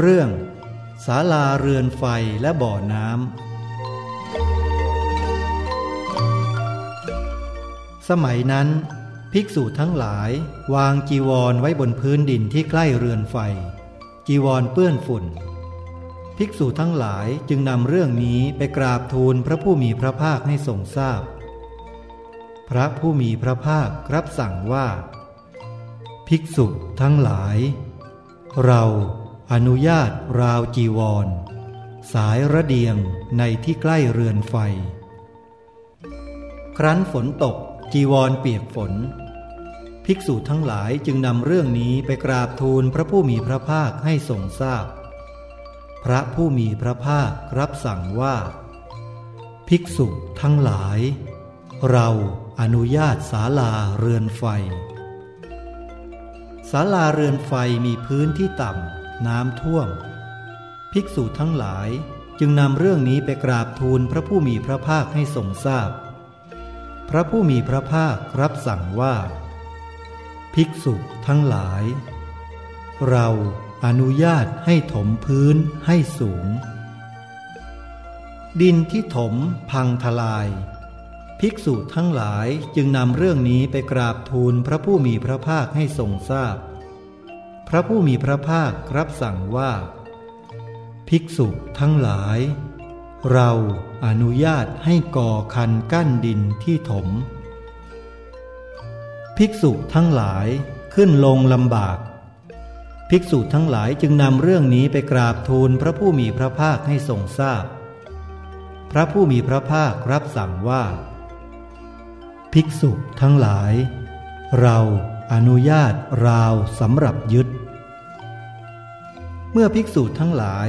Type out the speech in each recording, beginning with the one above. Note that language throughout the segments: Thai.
เรื่องศาลาเรือนไฟและบ่อน้ำ สมัยนั้น ภิกษุทั้งหลายวางจีวรไว้บนพื้นดินที่ใกล้เรือนไฟ จีวรเปื้อนฝุ่น ภิกษุทั้งหลายจึงนำเรื่องนี้ไปกราบทูลพระผู้มีพระภาคให้ทรงทราบพพระผู้มีพระภาครับสั่งว่า ภิกษุทั้งหลาย เรา อนุญาตราวจีวร สายระเดียงในที่ใกล้เรือนไฟ ครั้นฝนตกจีวรเปียกฝน ภิกษุทั้งหลายจึงนำเรื่องนี้ไปกราบทูลพระผู้มีพระภาคให้ทรงทราบพพระผู้มีพระภาครับสั่งว่า ภิกษุทั้งหลาย เราอนุญาตศาลาเรือนไฟศาลาเรือนไฟมีพื้นที่ต่ำ น้ำท่วม ภิกษุทั้งหลายจึงนำเรื่องนี้ไปกราบทูลพระผู้มีพระภาคให้ทรงทราบพพระผู้มีพระภาครับสั่งว่า ภิกษุทั้งหลาย เราอนุญาตให้ถมพื้นให้สูง ดินที่ถมพังทลาย ภิกษุทั้งหลายจึงนำเรื่องนี้ไปกราบทูลพระผู้มีพระภาคให้ทรงทราบพ พระผู้มีพระภาครับสั่งว่า ภิกษุทั้งหลาย เราอนุญาตให้ก่อคันกั้นดินที่ถม ภิกษุทั้งหลายขึ้นลงลำบาก ภิกษุทั้งหลายจึงนำเรื่องนี้ไปกราบทูลพระผู้มีพระภาคให้ทรงทราบพพระผู้มีพระภาครับสั่งว่า ภิกษุทั้งหลาย เรา อนุญาตราวสำหรับยึด เมื่อภิกษุทั้งหลาย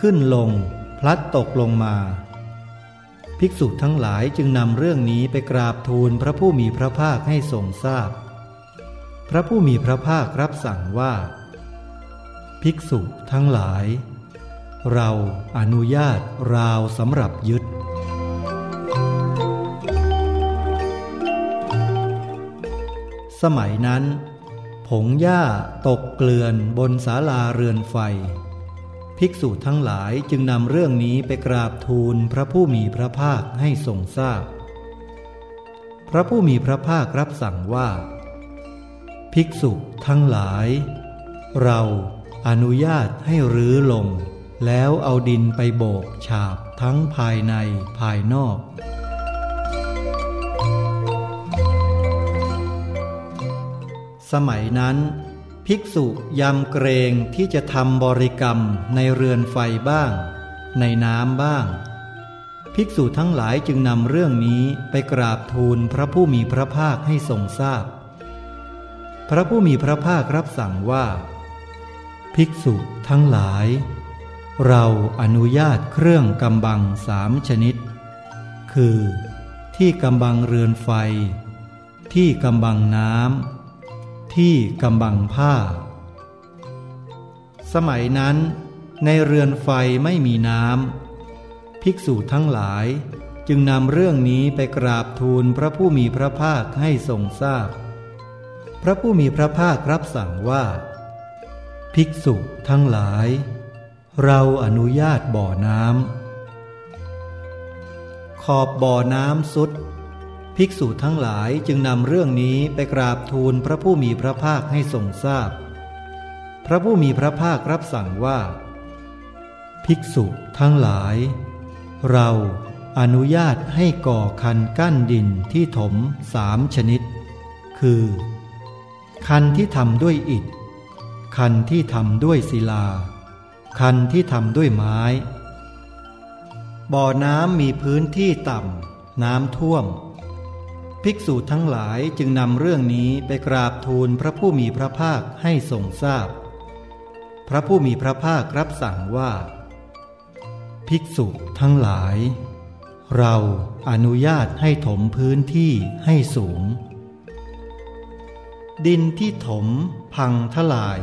ขึ้นลง พลัดตกลงมา ภิกษุทั้งหลายจึงนำเรื่องนี้ไปกราบทูลพระผู้มีพระภาคให้ทรงทราบพพระผู้มีพระภาครับสั่งว่า ภิกษุทั้งหลาย เราอนุญาตราวสำหรับยึด สมัยนั้น ผงหญ้าตกเกลื่อนบนศาลาเรือนไฟ ภิกษุทั้งหลายจึงนำเรื่องนี้ไปกราบทูลพระผู้มีพระภาคให้ทรงทราบพพระผู้มีพระภาครับสั่งว่า ภิกษุทั้งหลาย เราอนุญาตให้รื้อลง แล้วเอาดินไปโบกฉาบทั้งภายในภายนอก สมัยนั้น ภิกษุยำเกรงที่จะทำบริกรรมในเรือนไฟบ้าง ในน้ำบ้าง ภิกษุทั้งหลายจึงนำเรื่องนี้ไปกราบทูลพระผู้มีพระภาคให้ทรงทราบพพระผู้มีพระภาครับสั่งว่า ภิกษุทั้งหลาย เราอนุญาตเครื่องกำบังสามชนิด คือที่กำบังเรือนไฟ ที่กำบังน้ำ ที่กำบังผ้า สมัยนั้น ในเรือนไฟไม่มีน้ำภิกษุทั้งหลายจึงนำเรื่องนี้ไปกราบทูลพระผู้มีพระภาคให้ทรงทราบพพระผู้มีพระภาครับสั่งว่า ภิกษุทั้งหลาย เราอนุญาตบ่อน้ำขอบบ่อน้ำสุด ภิกษุทั้งหลายจึงนำเรื่องนี้ไปกราบทูลพระผู้มีพระภาคให้ทรงทราบพพระผู้มีพระภาครับสั่งว่า ภิกษุทั้งหลาย เราอนุญาตให้ก่อคันกั้นดินที่ถมสามชนิด คือ คันที่ทำด้วยอิฐ คันที่ทำด้วยศิลา คันที่ทำด้วยไม้ บ่อน้ำมีพื้นที่ต่ำน้ำท่วม ภิกษุทั้งหลายจึงนำเรื่องนี้ไปกราบทูลพระผู้มีพระภาคให้ทรงทราบพพระผู้มีพระภาครับสั่งว่า ภิกษุทั้งหลาย เราอนุญาตให้ถมพื้นที่ให้สูง ดินที่ถมพังทลาย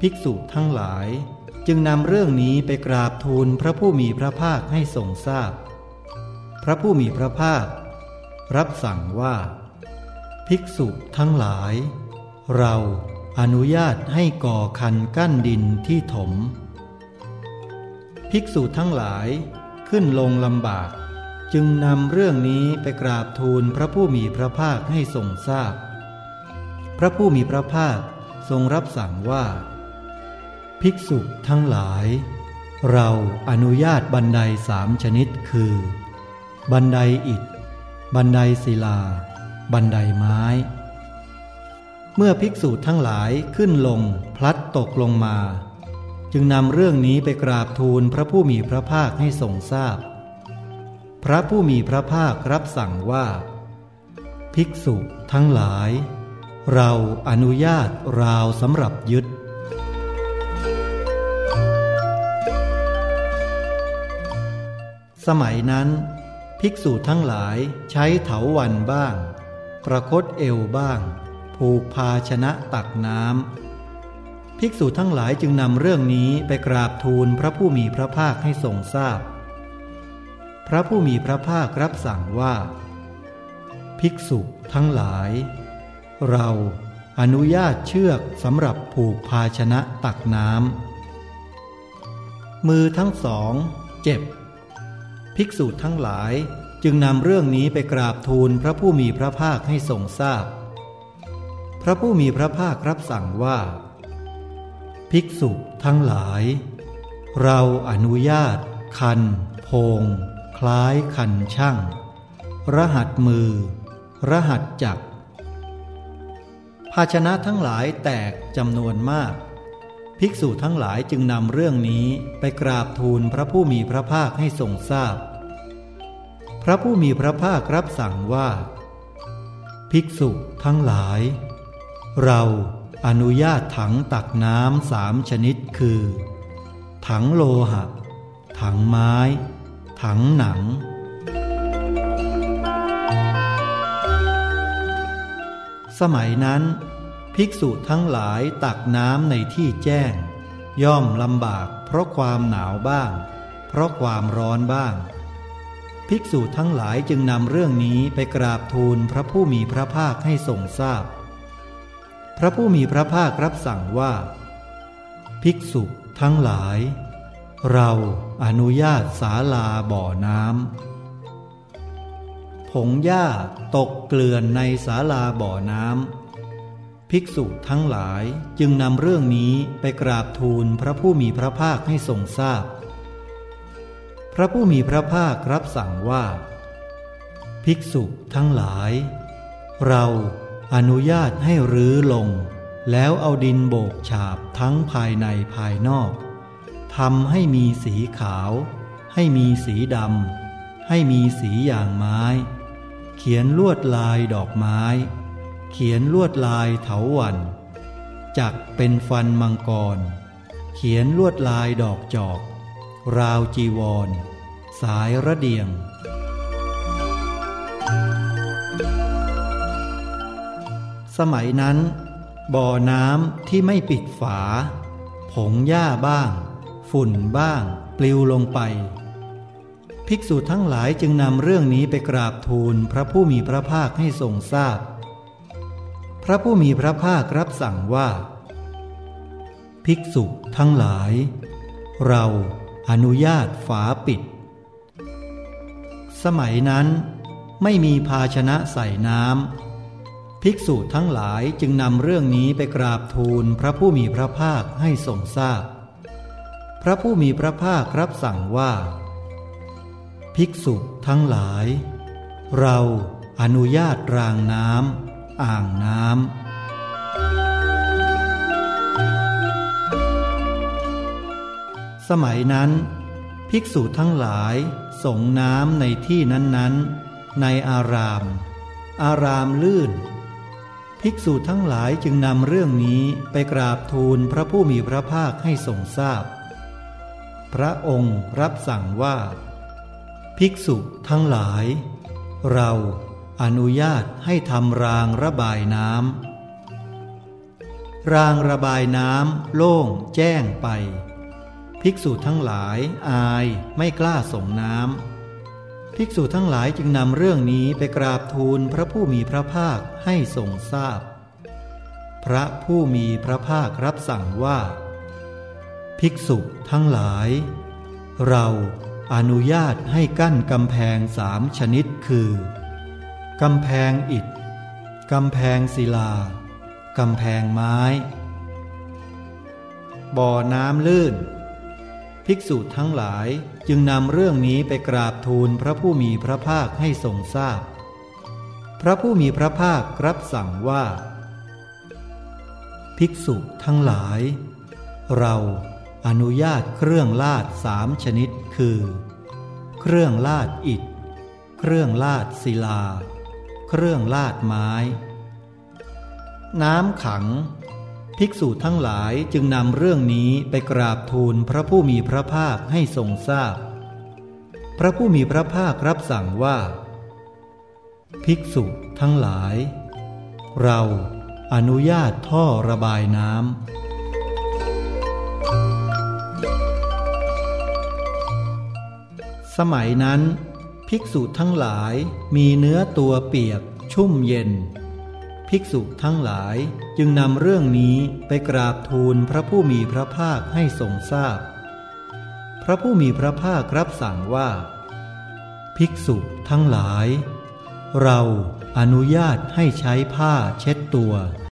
ภิกษุทั้งหลายจึงนำเรื่องนี้ไปกราบทูลพระผู้มีพระภาคให้ทรงทราบพพระผู้มีพระภาค รับสั่งว่า ภิกษุทั้งหลาย เราอนุญาตให้ก่อคันกั้นดินที่ถม ภิกษุทั้งหลายขึ้นลงลำบาก จึงนำเรื่องนี้ไปกราบทูลพระผู้มีพระภาคให้ทรงทราบพพระผู้มีพระภาคทรงรับสั่งว่า ภิกษุทั้งหลาย เราอนุญาตบันไดสามชนิดคือ บันไดอิฐ บันไดศิลา บันไดไม้ เมื่อภิกษุทั้งหลายขึ้นลงพลัดตกลงมา จึงนำเรื่องนี้ไปกราบทูลพระผู้มีพระภาคให้ทรงทราบพพระผู้มีพระภาครับสั่งว่า ภิกษุทั้งหลาย เราอนุญาตราวสำหรับยึดสมัยนั้น ภิกษุทั้งหลายใช้เถาวันบ้างประคตเอวบ้าง ผูกภาชนะตักน้ำภิกษุทั้งหลายจึงนำเรื่องนี้ไปกราบทูลพระผู้มีพระภาคให้ทรงทราบพพระผู้มีพระภาครับสั่งว่า ภิกษุทั้งหลาย เราอนุญาตเชือกสำหรับผูกภาชนะตักน้ำมือทั้งสองเจ็บ ภิกษุทั้งหลายจึงนำเรื่องนี้ไปกราบทูลพระผู้มีพระภาคให้ทรงทราบพพระผู้มีพระภาครับสั่งว่า ภิกษุทั้งหลาย เราอนุญาต คันโพง คล้ายคันช่าง รหัสมือ รหัสจักรภาชนะทั้งหลายแตกจำนวนมาก ภิกษุทั้งหลายจึงนำเรื่องนี้ไปกราบทูลพระผู้มีพระภาคให้ทรงทราบพพระผู้มีพระภาครับสั่งว่า ภิกษุทั้งหลาย เราอนุญาตถังตักน้ำสามชนิดคือ ถังโลหะ ถังไม้ ถังหนัง สมัยนั้น ภิกษุทั้งหลายตักน้ำในที่แจ้ง ย่อมลำบากเพราะความหนาวบ้าง เพราะความร้อนบ้าง ภิกษุทั้งหลายจึงนำเรื่องนี้ไปกราบทูลพระผู้มีพระภาคให้ทรงทราบพพระผู้มีพระภาครับสั่งว่า ภิกษุทั้งหลาย เราอนุญาตศาลาบ่อน้ำผงหญ้าตกเกลื่อนในศาลาบ่อน้ำ ภิกษุทั้งหลายจึงนำเรื่องนี้ไปกราบทูลพระผู้มีพระภาคให้ทรงทราบพพระผู้มีพระภาครับสั่งว่า ภิกษุทั้งหลาย เราอนุญาตให้รื้อลง แล้วเอาดินโบกฉาบทั้งภายในภายนอกทำให้มีสีขาว ให้มีสีดำให้มีสีอย่างไม้ เขียนลวดลายดอกไม้ เขียนลวดลายเถาวันจักเป็นฟันมังกร เขียนลวดลายดอกจอก ราวจีวร สายระเดียง สมัยนั้น บ่อน้ำที่ไม่ปิดฝา ผงหญ้าบ้าง ฝุ่นบ้าง ปลิวลงไป ภิกษุทั้งหลายจึงนำเรื่องนี้ไปกราบทูลพระผู้มีพระภาคให้ทรงทราบพ พระผู้มีพระภาครับสั่งว่า ภิกษุทั้งหลาย เราอนุญาตฝาปิด สมัยนั้นไม่มีภาชนะใส่น้ำภิกษุทั้งหลายจึงนำเรื่องนี้ไปกราบทูลพระผู้มีพระภาคให้ทรงทราบพพระผู้มีพระภาครับสั่งว่า ภิกษุทั้งหลาย เราอนุญาตรางน้ำ อ่างน้ำ สมัยนั้น ภิกษุทั้งหลายสงน้ำในที่นั้นๆ ในอาราม อารามลื่น ภิกษุทั้งหลายจึงนำเรื่องนี้ไปกราบทูลพระผู้มีพระภาคให้ทรงทราบพพระองค์รับสั่งว่า ภิกษุทั้งหลาย เรา อนุญาตให้ทำรางระบายน้ำรางระบายน้ำโล่งแจ้งไป ภิกษุทั้งหลายอายไม่กล้าส่งน้ำภิกษุทั้งหลายจึงนำเรื่องนี้ไปกราบทูลพระผู้มีพระภาคให้ทรงทราบพพระผู้มีพระภาครับสั่งว่า ภิกษุทั้งหลาย เราอนุญาตให้กั้นกำแพงสามชนิดคือ กำแพงอิฐ กำแพงศิลา กำแพงไม้ บ่อน้ำลื่น ภิกษุทั้งหลายจึงนำเรื่องนี้ไปกราบทูลพระผู้มีพระภาคให้ทรงทราบพพระผู้มีพระภาครับสั่งว่า ภิกษุทั้งหลาย เราอนุญาตเครื่องลาดสามชนิดคือ เครื่องลาดอิฐ เครื่องลาดศิลา เครื่องลาดไม้ น้ำขัง ภิกษุทั้งหลายจึงนำเรื่องนี้ไปกราบทูลพระผู้มีพระภาคให้ทรงทราบพพระผู้มีพระภาครับสั่งว่า ภิกษุทั้งหลาย เราอนุญาตท่อระบายน้ำสมัยนั้น ภิกษุทั้งหลายมีเนื้อตัวเปียก ชุ่มเย็น ภิกษุทั้งหลายจึงนำเรื่องนี้ไปกราบทูลพระผู้มีพระภาคให้ทรงทราบพพระผู้มีพระภาครับสั่งว่า ภิกษุทั้งหลาย เราอนุญาตให้ใช้ผ้าเช็ดตัว